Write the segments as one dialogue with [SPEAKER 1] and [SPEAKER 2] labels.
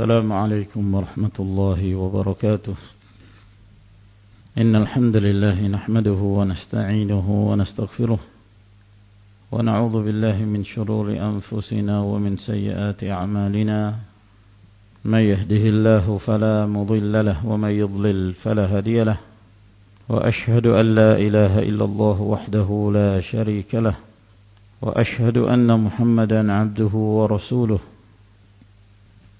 [SPEAKER 1] السلام عليكم ورحمة الله وبركاته. إن الحمد لله نحمده ونستعينه ونستغفره ونعوذ بالله من شرور أنفسنا ومن سيئات أعمالنا. من يهده الله فلا مضل له ومن يضلل فلا هدي له. وأشهد أن لا إله إلا الله وحده لا شريك له. وأشهد أن محمدا عبده ورسوله.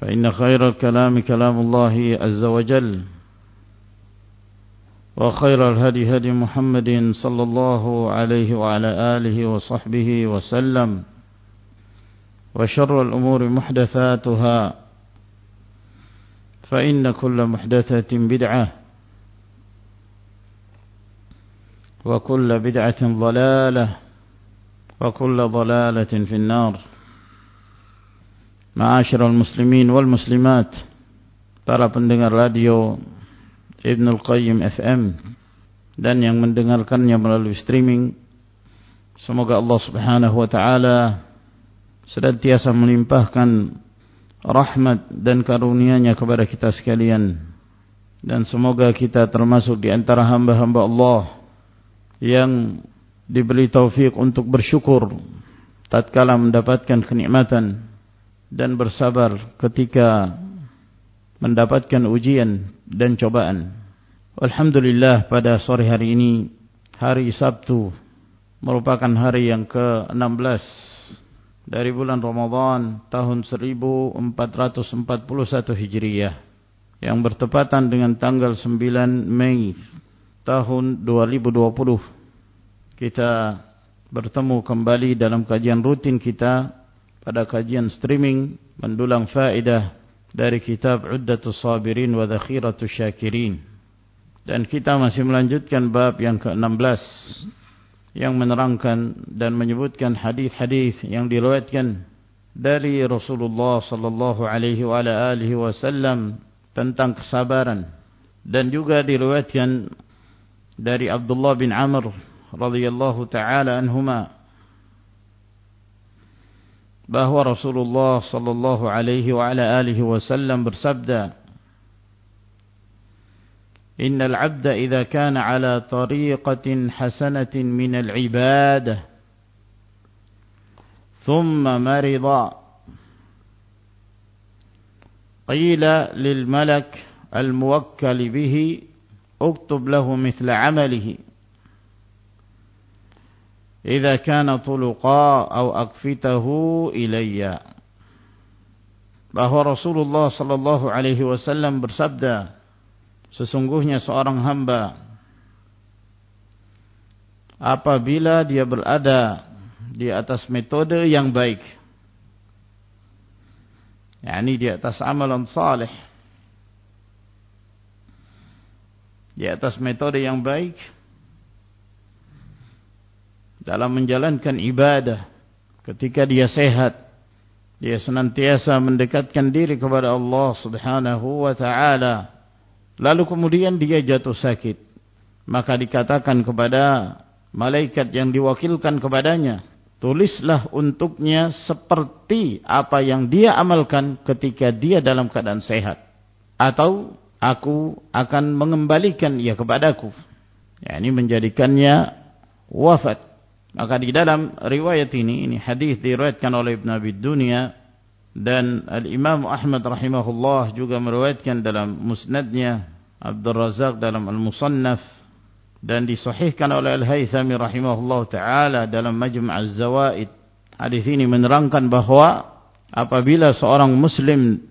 [SPEAKER 1] فإن خير الكلام كلام الله عز وجل وخير الهدي هدي محمد صلى الله عليه وعلى آله وصحبه وسلم وشر الأمور محدثاتها فإن كل محدثة بدعة وكل بدعة ضلالة وكل ضلالة في النار. Ma'asyiral muslimin wal muslimat. Para pendengar radio Ibnul Qayyim FM Dan yang mendengarkannya melalui streaming. Semoga Allah subhanahu wa ta'ala Sedatiasa melimpahkan Rahmat dan karunia-Nya kepada kita sekalian. Dan semoga kita termasuk di antara hamba-hamba Allah Yang diberi taufik untuk bersyukur Tatkala mendapatkan kenikmatan dan bersabar ketika mendapatkan ujian dan cobaan. Alhamdulillah pada sore hari ini hari Sabtu merupakan hari yang ke-16 dari bulan Ramadan tahun 1441 Hijriah yang bertepatan dengan tanggal 9 Mei tahun 2020 kita bertemu kembali dalam kajian rutin kita pada kajian streaming mendulang faedah dari kitab Uddatus Sabirin wa Dhakhiratus Syakirin. Dan kita masih melanjutkan bab yang ke-16 yang menerangkan dan menyebutkan hadis-hadis yang diriwayatkan dari Rasulullah sallallahu alaihi wa alihi wasallam tentang kesabaran dan juga diriwayatkan dari Abdullah bin Amr radhiyallahu taala anhuma bahwa Rasulullah sallallahu alaihi wa ala alihi wasallam bersabda Innal 'abda idza kana 'ala tariqatin hasanatin min al-'ibadah thumma marida qila lil malak al-muwakkal bihi اكتب له مثل عمله إذا كان طلقا أو أكفته إلي bahwa Rasulullah sallallahu alaihi wasallam bersabda sesungguhnya seorang hamba apabila dia berada di atas metode yang baik yakni di atas amalan saleh di atas metode yang baik dalam menjalankan ibadah ketika dia sehat dia senantiasa mendekatkan diri kepada Allah Subhanahu wa taala. Lalu kemudian dia jatuh sakit. Maka dikatakan kepada malaikat yang diwakilkan kepadanya tulislah untuknya seperti apa yang dia amalkan ketika dia dalam keadaan sehat. Atau aku akan mengembalikan ia kepadaku. Yakni menjadikannya wafat Maka di dalam riwayat ini, ini hadis diriwayatkan oleh Ibn Abi Dunia dan Al-Imam Ahmad rahimahullah juga meriwayatkan dalam musnadnya Abdul Razak dalam Al-Musannaf dan disahihkan oleh Al-Haythami rahimahullah taala dalam Majmu' Az-Zawaid. Hadis ini menerangkan bahwa apabila seorang muslim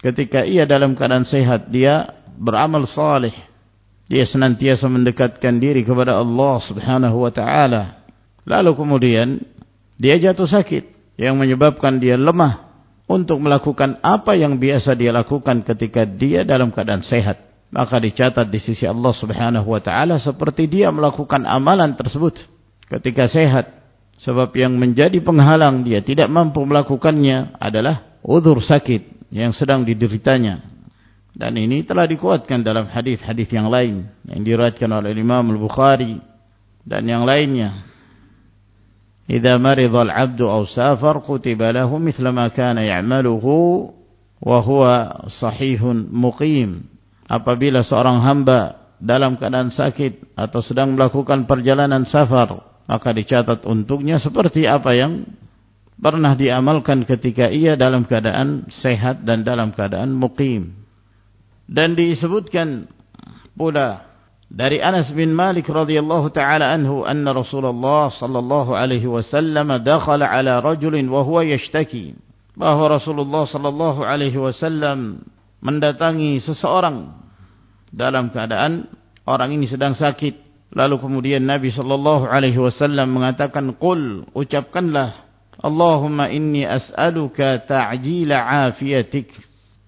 [SPEAKER 1] ketika ia dalam keadaan sehat dia beramal saleh dia senantiasa mendekatkan diri kepada Allah Subhanahu wa taala lalu kemudian dia jatuh sakit yang menyebabkan dia lemah untuk melakukan apa yang biasa dia lakukan ketika dia dalam keadaan sehat. Maka dicatat di sisi Allah Subhanahu wa taala seperti dia melakukan amalan tersebut ketika sehat. Sebab yang menjadi penghalang dia tidak mampu melakukannya adalah udzur sakit yang sedang dideritanya. Dan ini telah dikuatkan dalam hadis-hadis yang lain yang diriwayatkan oleh Imam Al-Bukhari dan yang lainnya. Marida al-'abdu aw safar kutiba lahu mithla ma kana ya'maluhu wa huwa sahihun muqim. Apabila seorang hamba dalam keadaan sakit atau sedang melakukan perjalanan safar, maka dicatat untuknya seperti apa yang pernah diamalkan ketika ia dalam keadaan sehat dan dalam keadaan muqim. dan disebutkan pula dari Anas bin Malik radhiyallahu taala anhu anna Rasulullah sallallahu alaihi wasallam dakhala ala rajulin wa huwa yashtaki. Bahwa Rasulullah sallallahu alaihi wasallam mendatangi seseorang dalam keadaan orang ini sedang sakit. Lalu kemudian Nabi sallallahu alaihi wasallam mengatakan qul ucapkanlah Allahumma inni as'aluka ta'jila afiyatik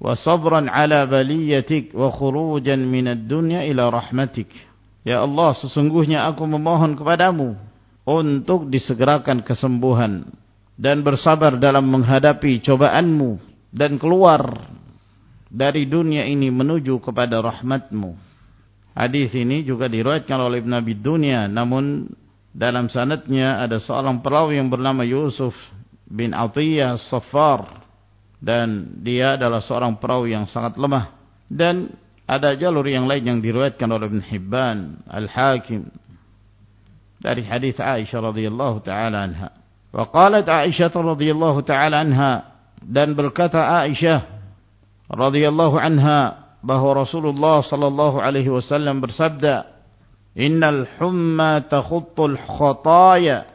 [SPEAKER 1] وصبرا على بليتك وخروجا من الدنيا إلى رحمتك Ya Allah sesungguhnya aku memohon kepadamu untuk disegerakan kesembuhan dan bersabar dalam menghadapi cobaanmu dan keluar dari dunia ini menuju kepada rahmatmu. Hadis ini juga diriwayatkan oleh Ibn Abi Dunya namun dalam sanadnya ada seorang perawi yang bernama Yusuf bin Atiyah Safar dan dia adalah seorang perawi yang sangat lemah dan ada jalur yang lain yang diriwayatkan oleh Ibn Hibban Al-Hakim dari hadis Aisyah radhiyallahu taala anha wa qalat Aisyah radhiyallahu taala anha dan berkata Aisyah radhiyallahu anha bahwa Rasulullah sallallahu alaihi wasallam bersabda innal humma takhuttul khataya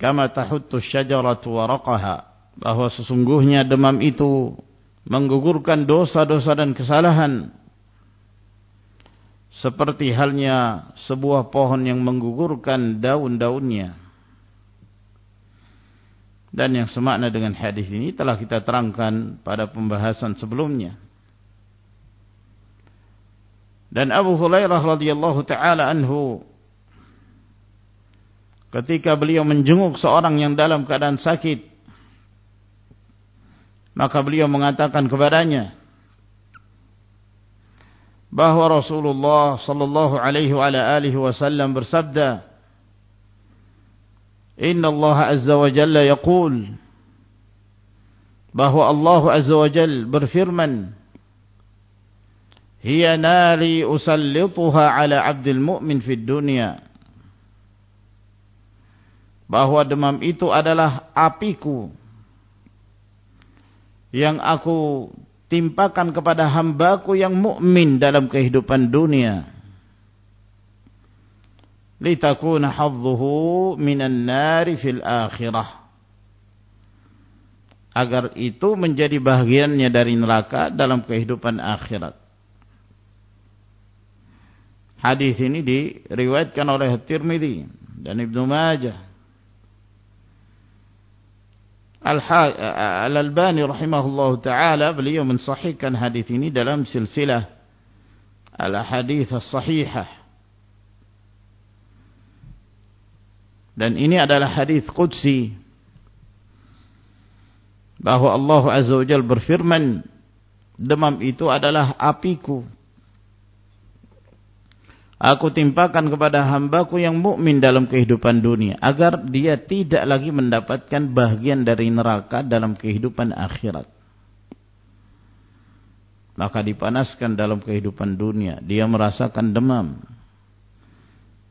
[SPEAKER 1] kama tahuttu syajaratu waraqaha bahwa sesungguhnya demam itu menggugurkan dosa-dosa dan kesalahan. Seperti halnya sebuah pohon yang menggugurkan daun-daunnya. Dan yang semakna dengan hadis ini telah kita terangkan pada pembahasan sebelumnya. Dan Abu Hurairah radhiyallahu taala anhu ketika beliau menjenguk seorang yang dalam keadaan sakit maka beliau mengatakan kepadanya bahwa Rasulullah sallallahu alaihi wa alihi wasallam bersabda Inna Allah azza wa jalla yaqul bahwa Allah azza wa jalla berfirman Hiya nari usallituha ala abdil mu'min fid dunya bahwa demam itu adalah apiku yang aku timpakan kepada hambaku yang mukmin dalam kehidupan dunia. Litakuna hadzuhu minan nari fil akhirah. Agar itu menjadi bahagiannya dari neraka dalam kehidupan akhirat. Hadis ini diriwayatkan oleh Tirmidzi dan Ibnu Majah Al-Albani rahimahullah ta'ala beliau mensahihkan hadis ini dalam silsilah al-hadis as-sahihah. Dan ini adalah hadis qudsi bahwa Allah Azza wa Jalla berfirman demam itu adalah apiku Aku timpakan kepada hambaku yang mukmin dalam kehidupan dunia agar dia tidak lagi mendapatkan bagian dari neraka dalam kehidupan akhirat. Maka dipanaskan dalam kehidupan dunia, dia merasakan demam.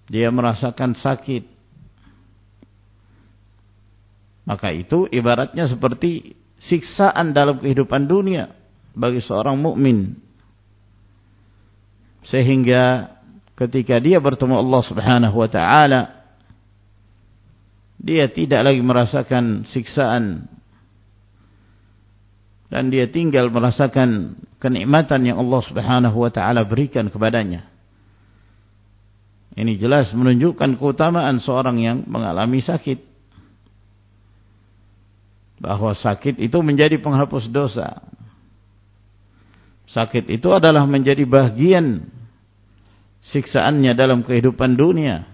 [SPEAKER 1] Dia merasakan sakit. Maka itu ibaratnya seperti siksaan dalam kehidupan dunia bagi seorang mukmin sehingga ketika dia bertemu Allah Subhanahu wa taala dia tidak lagi merasakan siksaan dan dia tinggal merasakan kenikmatan yang Allah Subhanahu wa taala berikan kepadanya. Ini jelas menunjukkan keutamaan seorang yang mengalami sakit. Bahwa sakit itu menjadi penghapus dosa. Sakit itu adalah menjadi bagian siksaannya dalam kehidupan dunia.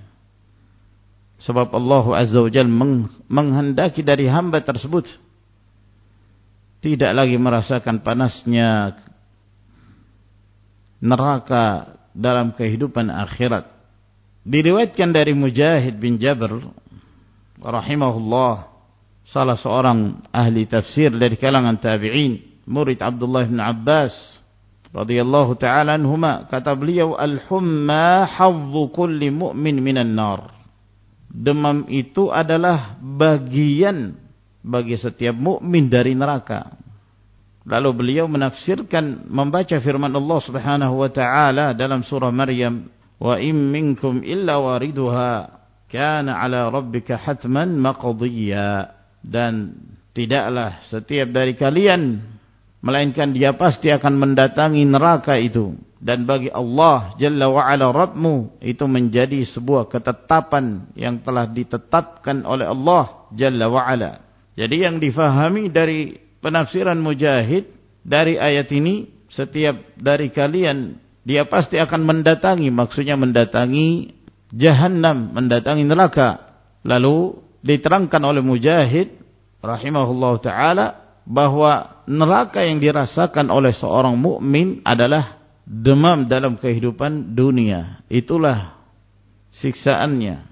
[SPEAKER 1] Sebab Allah Azza wa Jal menghendaki dari hamba tersebut tidak lagi merasakan panasnya neraka dalam kehidupan akhirat. Diriwayatkan dari Mujahid bin Jabr rahimahullah salah seorang ahli tafsir dari kalangan tabi'in, murid Abdullah bin Abbas radhiyallahu taala anhuma kata beliau al-humma hadzu kulli mu'min minan nar demam itu adalah bagian bagi setiap mukmin dari neraka. Lalu beliau menafsirkan membaca firman Allah Subhanahu wa taala dalam surah Maryam, "Wa in minkum illa wariduha kana 'ala rabbika hatman maqdiyya." Dan tidaklah setiap dari kalian melainkan dia pasti akan mendatangi neraka itu. Dan bagi Allah Jalla wa'ala Rabbmu itu menjadi sebuah ketetapan yang telah ditetapkan oleh Allah Jalla wa'ala. Jadi yang difahami dari penafsiran Mujahid dari ayat ini setiap dari kalian dia pasti akan mendatangi. Maksudnya mendatangi jahannam mendatangi neraka. Lalu diterangkan oleh Mujahid rahimahullah ta'ala bahwa neraka yang dirasakan oleh seorang mukmin adalah demam dalam kehidupan dunia. Itulah siksaannya.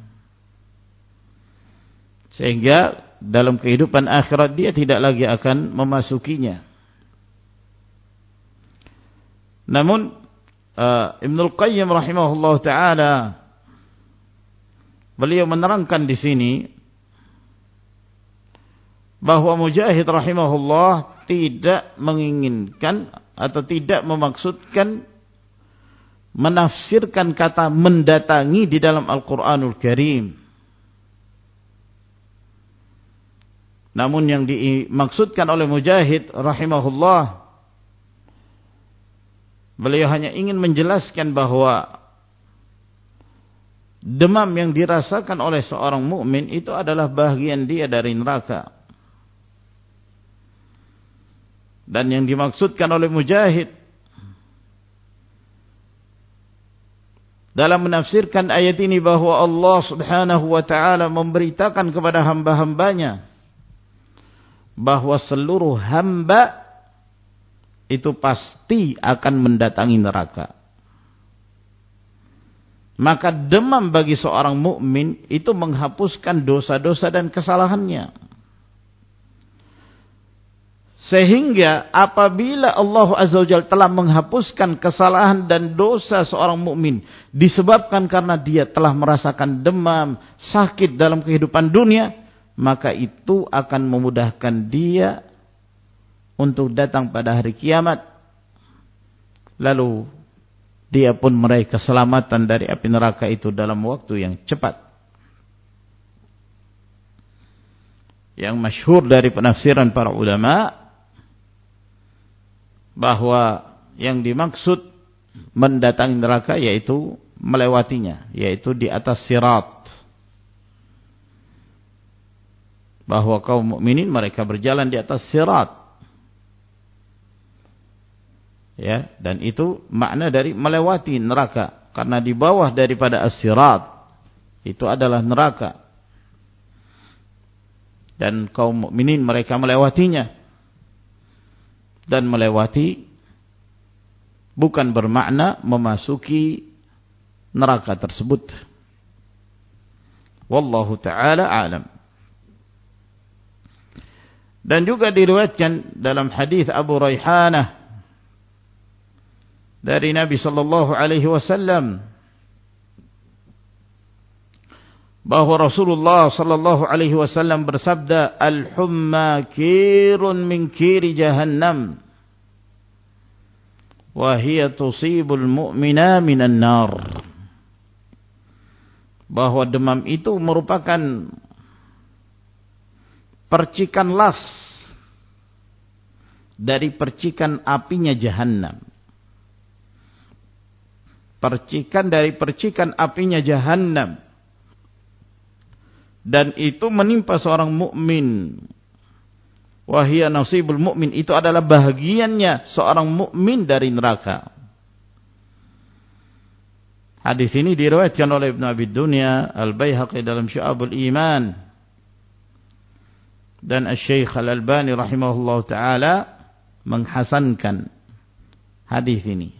[SPEAKER 1] Sehingga dalam kehidupan akhirat dia tidak lagi akan memasukinya. Namun uh, Ibnul Qayyim rahimahullah taala beliau menerangkan di sini bahwa Mujahid rahimahullah tidak menginginkan atau tidak memaksudkan menafsirkan kata mendatangi di dalam Al-Quranul Karim. Namun yang dimaksudkan oleh Mujahid rahimahullah beliau hanya ingin menjelaskan bahwa demam yang dirasakan oleh seorang mukmin itu adalah bagian dia dari neraka. Dan yang dimaksudkan oleh Mujahid dalam menafsirkan ayat ini bahwa Allah Subhanahu wa taala memberitakan kepada hamba-hambanya bahwa seluruh hamba itu pasti akan mendatangi neraka. Maka demam bagi seorang mukmin itu menghapuskan dosa-dosa dan kesalahannya. Sehingga apabila Allah Azza wa Jalla telah menghapuskan kesalahan dan dosa seorang mukmin disebabkan karena dia telah merasakan demam, sakit dalam kehidupan dunia, maka itu akan memudahkan dia untuk datang pada hari kiamat. Lalu dia pun meraih keselamatan dari api neraka itu dalam waktu yang cepat. Yang masyhur dari penafsiran para ulama bahwa yang dimaksud mendatangi neraka yaitu melewatinya, yaitu di atas sirat. Bahwa kaum mukminin mereka berjalan di atas sirat. Ya, dan itu makna dari melewati neraka karena di bawah daripada as-sirat itu adalah neraka. Dan kaum mukminin mereka melewatinya dan melewati bukan bermakna memasuki neraka tersebut. Wallahu taala alam. Dan juga diriwayatkan dalam hadis Abu Raihanah dari Nabi sallallahu alaihi wasallam bahwa Rasulullah sallallahu alaihi wasallam bersabda al-humma kirun min kiri jahannam wa hiya tusibul mu'mina minan nar. Bahwa demam itu merupakan percikan las dari percikan apinya jahannam. Percikan dari percikan apinya jahannam dan itu menimpa seorang mukmin. Wahia nasibul mukmin. Itu adalah bahagiannya seorang mukmin dari neraka. Hadis ini diriwayatkan oleh Ibnu Abi Dunya Al-Baihaqi dalam Syu'abul Iman. Dan Asy-Syaikh Al-Albani rahimahullah taala menghasankan hadis ini.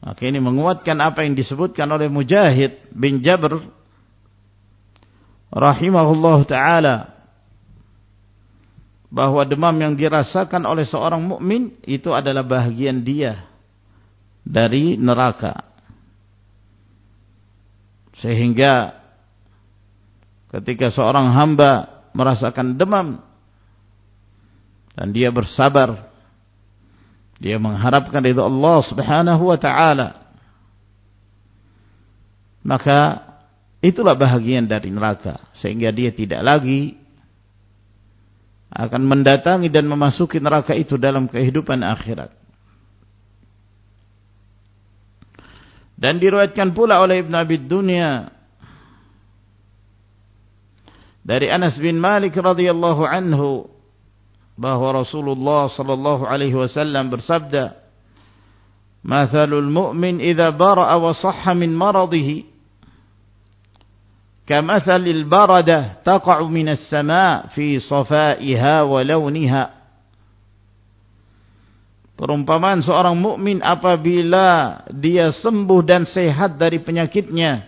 [SPEAKER 1] Maka ini menguatkan apa yang disebutkan oleh Mujahid bin Jabr rahimahullah taala bahwa demam yang dirasakan oleh seorang mukmin itu adalah bahagian dia dari neraka. Sehingga ketika seorang hamba merasakan demam dan dia bersabar dia mengharapkan itu Allah Subhanahu wa taala maka Itulah bahagian dari neraka. Sehingga dia tidak lagi akan mendatangi dan memasuki neraka itu dalam kehidupan akhirat. Dan diriwayatkan pula oleh Ibn Abi Dunya dari Anas bin Malik radhiyallahu anhu bahwa Rasulullah sallallahu alaihi wasallam bersabda "Mathalul mu'min idza bara'a wa sahha min maradihi" كمثل البردة تقع من السماء في صفائها ولونها Perumpamaan seorang mukmin apabila dia sembuh dan sehat dari penyakitnya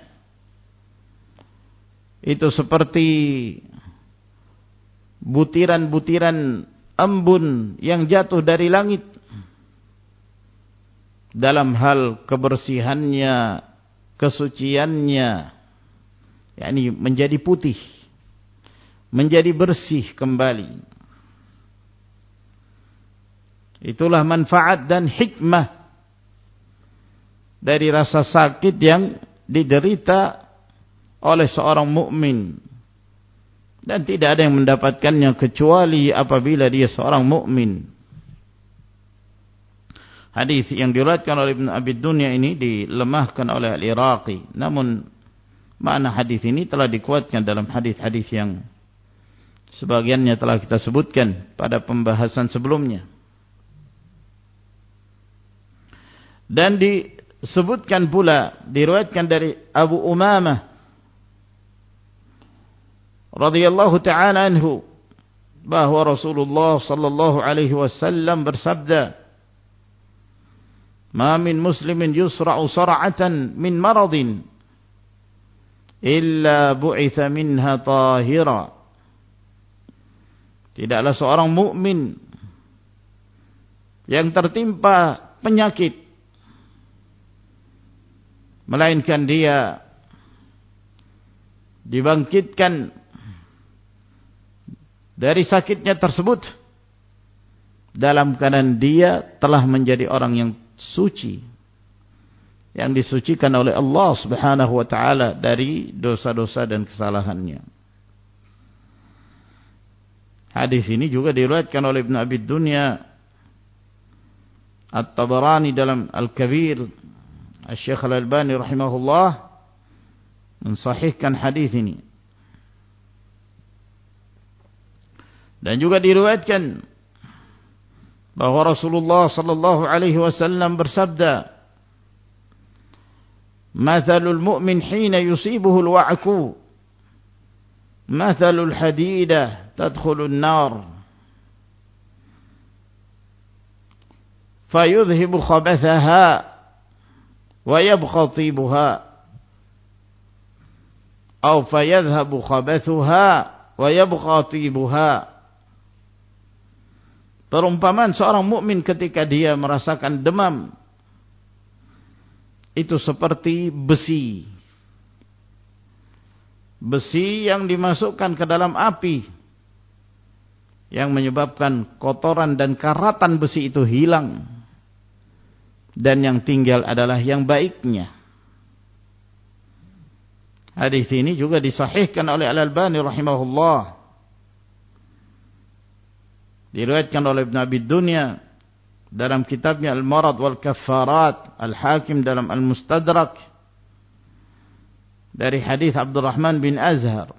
[SPEAKER 1] itu seperti butiran-butiran embun yang jatuh dari langit dalam hal kebersihannya, kesuciannya, yakni menjadi putih. Menjadi bersih kembali. Itulah manfaat dan hikmah dari rasa sakit yang diderita oleh seorang mukmin. Dan tidak ada yang mendapatkannya kecuali apabila dia seorang mukmin. Hadis yang diriwayatkan oleh Ibn Abi Dunya ini dilemahkan oleh Al-Iraqi. Namun Makna hadis ini telah dikuatkan dalam hadis-hadis yang sebagiannya telah kita sebutkan pada pembahasan sebelumnya. Dan disebutkan pula, diriwayatkan dari Abu Umamah radhiyallahu ta'ala anhu bahwa Rasulullah sallallahu alaihi wasallam bersabda "Ma min muslimin yusra'u sar'atan min maradin illa bu'itha minha tahira. Tidaklah seorang mukmin yang tertimpa penyakit melainkan dia dibangkitkan dari sakitnya tersebut dalam keadaan dia telah menjadi orang yang suci yang disucikan oleh Allah Subhanahu wa taala dari dosa-dosa dan kesalahannya. Hadis ini juga diriwayatkan oleh Ibn Abi Dunya At-Tabarani dalam Al-Kabir Al-Syekh Al-Albani rahimahullah mensahihkan hadis ini. Dan juga diriwayatkan bahwa Rasulullah sallallahu alaihi wasallam bersabda مثل المؤمن حين يصيبه الوعك مثل الحديدة تدخل النار. فيذهب خبثها ويبقى طيبها أو فيذهب خبثها ويبقى طيبها Perumpamaan seorang mukmin ketika dia merasakan demam. Itu seperti besi. Besi yang dimasukkan ke dalam api yang menyebabkan kotoran dan karatan besi itu hilang. Dan yang tinggal adalah yang baiknya. Hadis ini juga disahihkan oleh Al-Albani rahimahullah. Diriwayatkan oleh Ibn Abi dalam kitabnya Al-Marad wal Kaffarat Al-Hakim dalam Al-Mustadrak dari hadis Abdurrahman bin Azhar.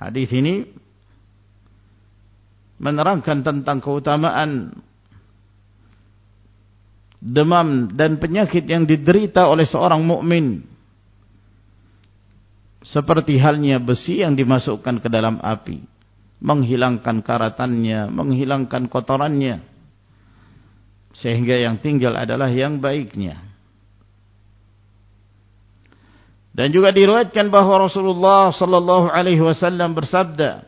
[SPEAKER 1] Hadis ini menerangkan tentang keutamaan demam dan penyakit yang diderita oleh seorang mukmin. Seperti halnya besi yang dimasukkan ke dalam api, menghilangkan karatannya, menghilangkan kotorannya. Sehingga yang tinggal adalah yang baiknya. Dan juga diriwayatkan bahawa Rasulullah sallallahu alaihi wasallam bersabda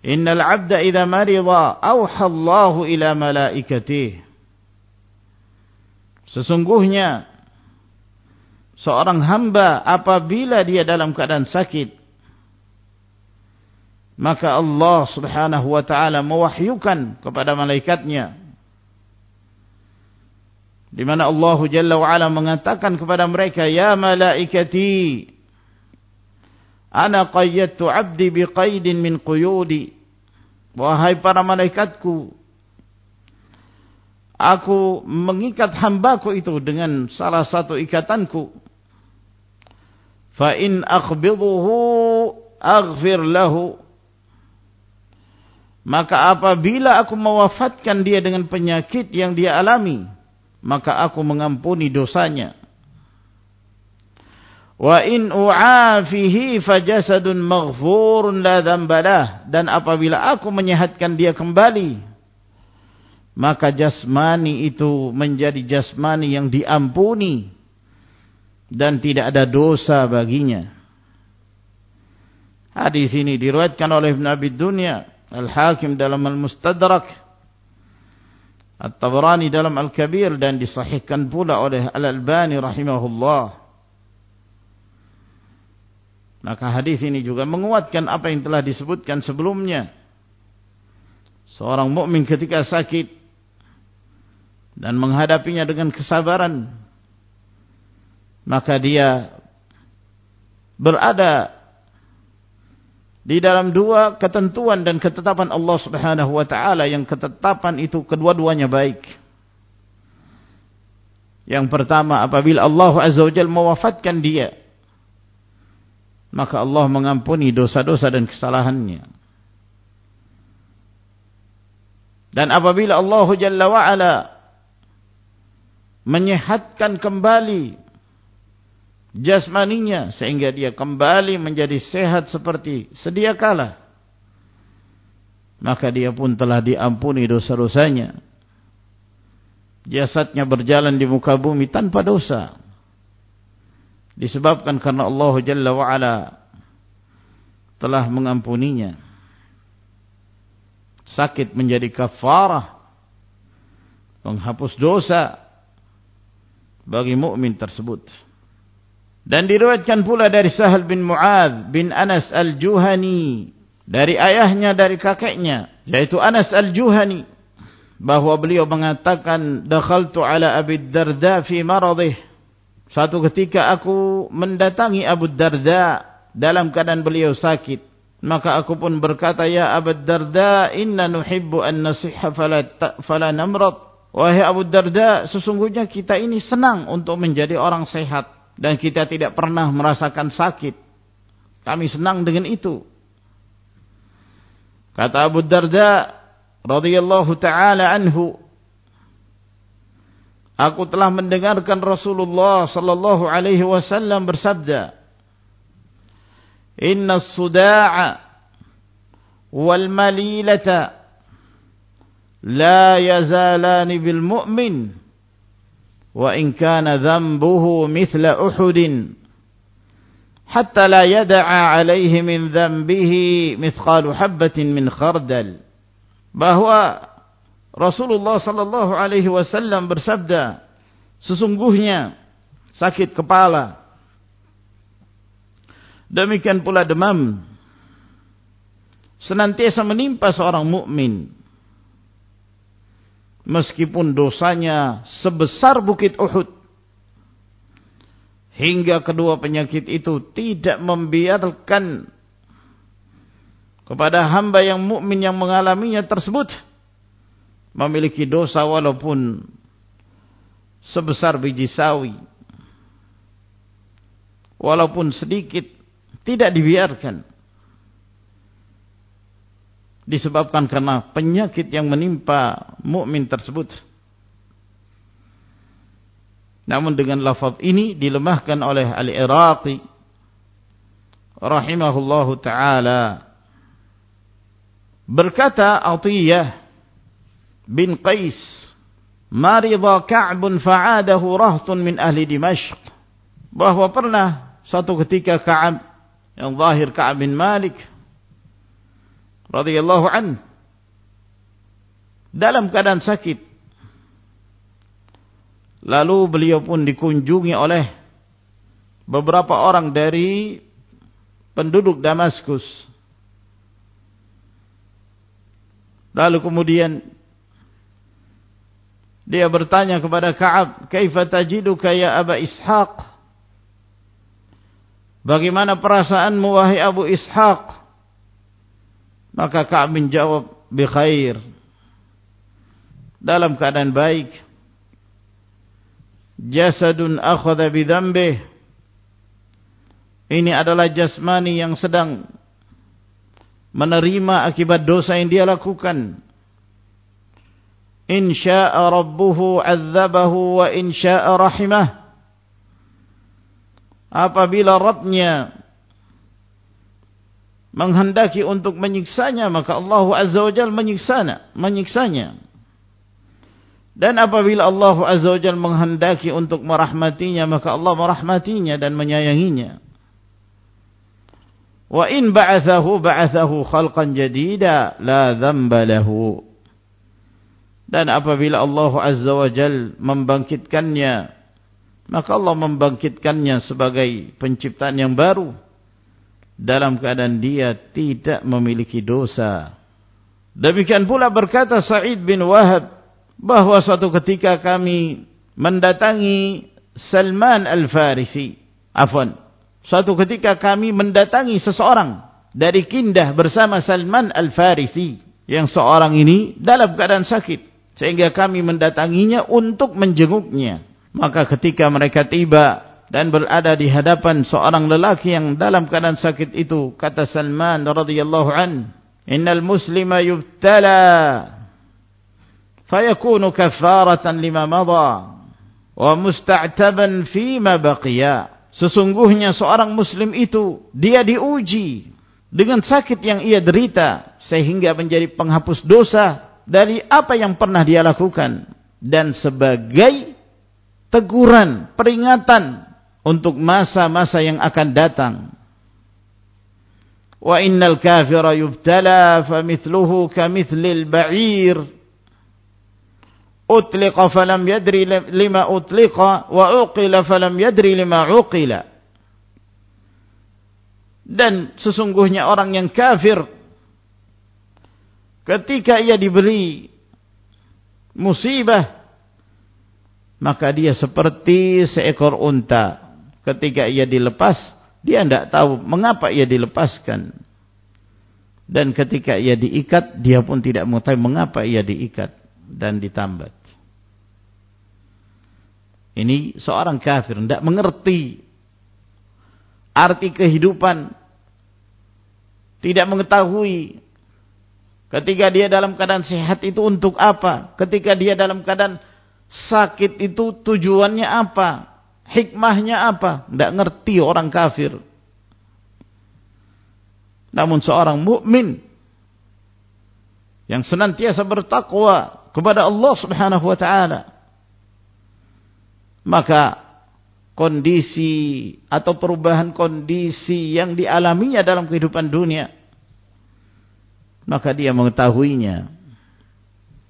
[SPEAKER 1] Innal 'abda idza marida auha Allah ila malaikatihi Sesungguhnya seorang hamba apabila dia dalam keadaan sakit maka Allah Subhanahu wa taala mewahyukan kepada malaikatnya. Di mana Allah Jalla wa Ala mengatakan kepada mereka ya malaikati ana qayyadtu 'abdi biqaidin min quyudi. Wahai para malaikatku aku mengikat hambaku itu dengan salah satu ikatanku. Fa in akhbidhuhu aghfir lahu maka apabila aku mewafatkan dia dengan penyakit yang dia alami maka aku mengampuni dosanya. Wa in u'afihi fajasadun maghfurun la dzambalah dan apabila aku menyehatkan dia kembali maka jasmani itu menjadi jasmani yang diampuni dan tidak ada dosa baginya. Hadis ini diriwayatkan oleh Ibn Abi Dunya Al-Hakim dalam Al-Mustadrak At-Tabrani dalam Al-Kabir dan disahihkan pula oleh Al-Albani rahimahullah. Maka hadis ini juga menguatkan apa yang telah disebutkan sebelumnya. Seorang mukmin ketika sakit dan menghadapinya dengan kesabaran maka dia berada di dalam dua ketentuan dan ketetapan Allah Subhanahu wa taala yang ketetapan itu kedua-duanya baik. Yang pertama apabila Allah Azza wa Jalla mewafatkan dia maka Allah mengampuni dosa-dosa dan kesalahannya. Dan apabila Allah Jalla wa Ala menyehatkan kembali jasmaninya sehingga dia kembali menjadi sehat seperti sedia kala. Maka dia pun telah diampuni dosa-dosanya. Jasadnya berjalan di muka bumi tanpa dosa. Disebabkan karena Allah Jalla wa'ala telah mengampuninya. Sakit menjadi kafarah. Menghapus dosa bagi mukmin tersebut dan diriwayatkan pula dari Sahal bin Mu'ad bin Anas al-Juhani. Dari ayahnya, dari kakeknya. Yaitu Anas al-Juhani. Bahawa beliau mengatakan, Dakhaltu ala Abi Darda fi maradih. Satu ketika aku mendatangi Abu Darda dalam keadaan beliau sakit. Maka aku pun berkata, Ya Abu Darda, inna nuhibbu an nasiha fala, fala namrad. Wahai Abu Darda, sesungguhnya kita ini senang untuk menjadi orang sehat dan kita tidak pernah merasakan sakit. Kami senang dengan itu. Kata Abu Darda radhiyallahu taala anhu, aku telah mendengarkan Rasulullah sallallahu alaihi wasallam bersabda, "Inna as-suda'a wal malilata la yazalani bil mu'min." وإن كان ذنبه مثل أحد حتى لا يدع عليه من ذنبه مثقال حبة من خردل bahwa Rasulullah sallallahu alaihi wasallam bersabda sesungguhnya sakit kepala. Demikian pula demam. Senantiasa menimpa seorang mukmin. Meskipun dosanya sebesar bukit Uhud. Hingga kedua penyakit itu tidak membiarkan kepada hamba yang mukmin yang mengalaminya tersebut memiliki dosa walaupun sebesar biji sawi walaupun sedikit tidak dibiarkan disebabkan karena penyakit yang menimpa mukmin tersebut. Namun dengan lafaz ini dilemahkan oleh al-Iraqi rahimahullahu taala. Berkata Atiyah bin Qais marida Ka'bun fa'adahu rahtun min ahli Dimashq. Bahwa pernah satu ketika Ka'ab yang zahir Ka'ab bin Malik radhiyallahu an dalam keadaan sakit lalu beliau pun dikunjungi oleh beberapa orang dari penduduk Damaskus lalu kemudian dia bertanya kepada Ka'ab, "Kaifa tajiduka ya Aba Ishaq?" Bagaimana perasaanmu wahai Abu Ishaq? Maka Ka'ab menjawab, "Bi khair." Dalam keadaan baik. Jasadun akhadha bi dhanbih. Ini adalah jasmani yang sedang menerima akibat dosa yang dia lakukan in syaa rabbuhu 'adzabahu wa in syaa rahimah apabila Rabbnya menghendaki untuk menyiksanya maka Allah Azza wa menyiksanya menyiksanya. Dan apabila Allah Azza wa menghendaki untuk merahmatinya maka Allah merahmatinya dan menyayanginya. Wa in ba'athahu ba'athahu khalqan jadida la dzamba lahu. Dan apabila Allah Azza wa membangkitkannya, maka Allah membangkitkannya sebagai penciptaan yang baru. Dalam keadaan dia tidak memiliki dosa. Demikian pula berkata Sa'id bin Wahab, bahawa suatu ketika kami mendatangi Salman Al-Farisi. Afwan. Suatu ketika kami mendatangi seseorang dari Kindah bersama Salman Al-Farisi. Yang seorang ini dalam keadaan sakit sehingga kami mendatanginya untuk menjenguknya. Maka ketika mereka tiba dan berada di hadapan seorang lelaki yang dalam keadaan sakit itu, kata Salman radhiyallahu an, "Innal muslima yubtala fayakunu kafaratan lima madha wa musta'taban fima baqiya." Sesungguhnya seorang muslim itu dia diuji dengan sakit yang ia derita sehingga menjadi penghapus dosa dari apa yang pernah dia lakukan dan sebagai teguran, peringatan untuk masa-masa yang akan datang. Wa innal kafira yubtala famithluhu kamithlil ba'ir utliqa falam yadri lima utliqa wa uqila falam yadri lima uqila. Dan sesungguhnya orang yang kafir ketika ia diberi musibah maka dia seperti seekor unta ketika ia dilepas dia tidak tahu mengapa ia dilepaskan dan ketika ia diikat dia pun tidak mengetahui mengapa ia diikat dan ditambat ini seorang kafir tidak mengerti arti kehidupan tidak mengetahui Ketika dia dalam keadaan sehat itu untuk apa? Ketika dia dalam keadaan sakit itu tujuannya apa? Hikmahnya apa? Tidak ngerti orang kafir. Namun seorang mukmin yang senantiasa bertakwa kepada Allah Subhanahu wa taala maka kondisi atau perubahan kondisi yang dialaminya dalam kehidupan dunia maka dia mengetahuinya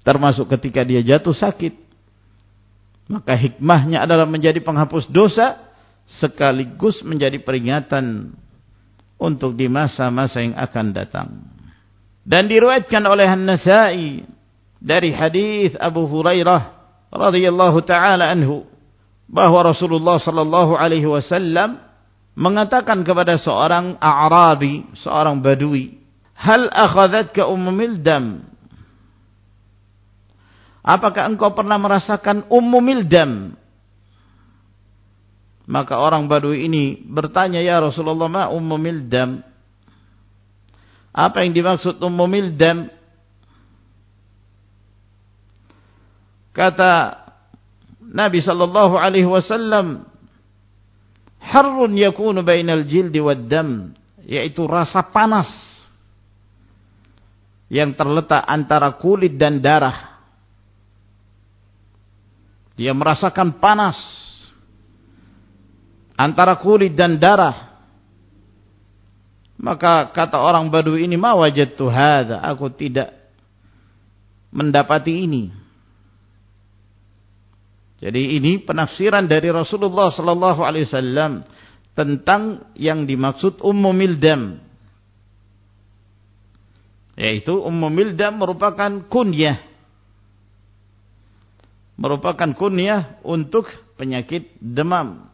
[SPEAKER 1] termasuk ketika dia jatuh sakit Maka hikmahnya adalah menjadi penghapus dosa sekaligus menjadi peringatan untuk di masa-masa yang akan datang. Dan diriwayatkan oleh An-Nasa'i dari hadis Abu Hurairah radhiyallahu taala anhu bahwa Rasulullah sallallahu alaihi wasallam mengatakan kepada seorang Arabi, seorang Badui, "Hal akhadhatka ummu Mildam?" Apakah engkau pernah merasakan ummu Mildam? Maka orang Badui ini bertanya, "Ya Rasulullah, ma ummu Mildam?" Apa yang dimaksud ummu Mildam? Kata Nabi sallallahu alaihi wasallam, "Harrun yakunu bainal jildi wad dam," yaitu rasa panas yang terletak antara kulit dan darah. Dia merasakan panas antara kulit dan darah. Maka kata orang Badu ini, "Ma wajadtu hadza?" Aku tidak mendapati ini. Jadi ini penafsiran dari Rasulullah sallallahu alaihi wasallam tentang yang dimaksud Ummu Mildam. Yaitu Ummu Mildam merupakan kunyah merupakan kunyah untuk penyakit demam,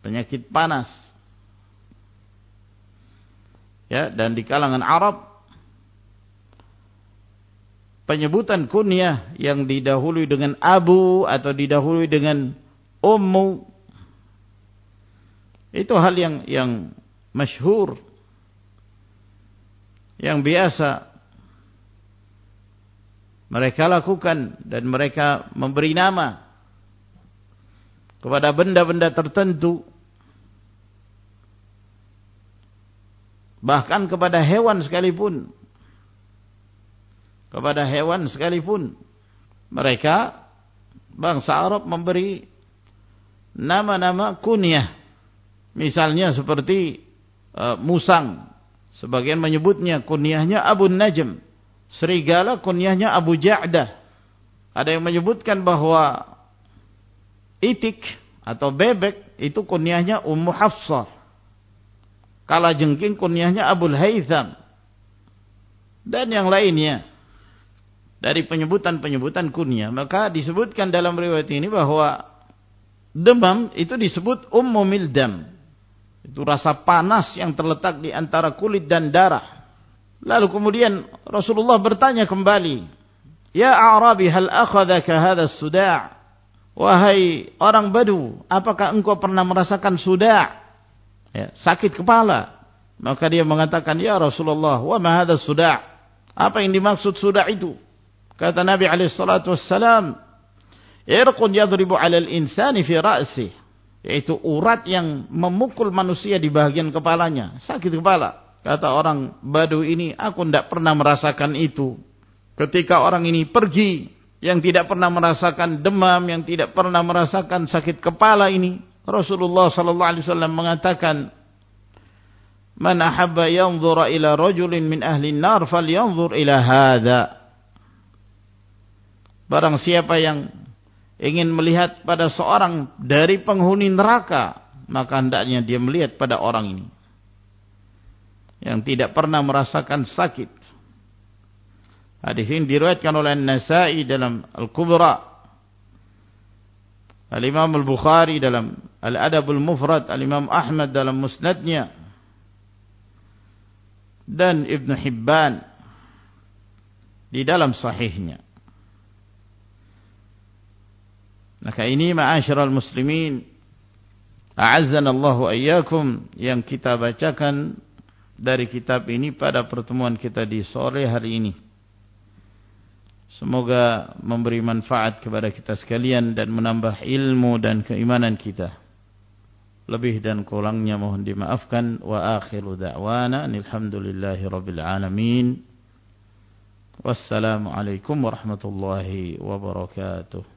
[SPEAKER 1] penyakit panas. Ya, dan di kalangan Arab penyebutan kunyah yang didahului dengan abu atau didahului dengan ummu itu hal yang yang masyhur yang biasa mereka lakukan dan mereka memberi nama kepada benda-benda tertentu. Bahkan kepada hewan sekalipun. Kepada hewan sekalipun. Mereka bangsa Arab memberi nama-nama kunyah. Misalnya seperti uh, musang. Sebagian menyebutnya kunyahnya Abu Najm serigala kunyahnya Abu Ja'dah. Ada yang menyebutkan bahwa itik atau bebek itu kunyahnya Ummu Hafsah. Kala jengking kunyahnya Abul Haytham. Dan yang lainnya. Dari penyebutan-penyebutan kunyah. Maka disebutkan dalam riwayat ini bahwa demam itu disebut Ummu Mildam. Itu rasa panas yang terletak di antara kulit dan darah. Lalu kemudian Rasulullah bertanya kembali, "Ya Arabi, hal akhadhaka hadha suda'?" Wahai orang Badu, apakah engkau pernah merasakan suda'? Ya, sakit kepala. Maka dia mengatakan, "Ya Rasulullah, wa ma hadha suda'?" Apa yang dimaksud suda' itu? Kata Nabi alaihi salatu wassalam, "Irqun yadribu 'ala al-insani fi ra'sihi." Yaitu urat yang memukul manusia di bagian kepalanya, sakit kepala. Kata orang Badu ini, aku tidak pernah merasakan itu. Ketika orang ini pergi, yang tidak pernah merasakan demam, yang tidak pernah merasakan sakit kepala ini, Rasulullah sallallahu alaihi wasallam mengatakan, "Man ahabba yanzura ila rajulin min ahli an-nar falyanzur ila hadha." Barang siapa yang ingin melihat pada seorang dari penghuni neraka, maka hendaknya dia melihat pada orang ini yang tidak pernah merasakan sakit. Hadis ini diriwayatkan oleh An-Nasa'i dalam Al-Kubra. Al-Imam Al-Bukhari dalam Al-Adab Al-Mufrad, Al-Imam Ahmad dalam Musnadnya dan Ibn Hibban di dalam sahihnya. Maka ini ma'asyiral muslimin a'azzana Allahu ayyakum yang kita bacakan dari kitab ini pada pertemuan kita di sore hari ini. Semoga memberi manfaat kepada kita sekalian dan menambah ilmu dan keimanan kita. Lebih dan kurangnya mohon dimaafkan. Wa akhiru da'wana alhamdulillahi rabbil alamin. Wassalamualaikum warahmatullahi wabarakatuh.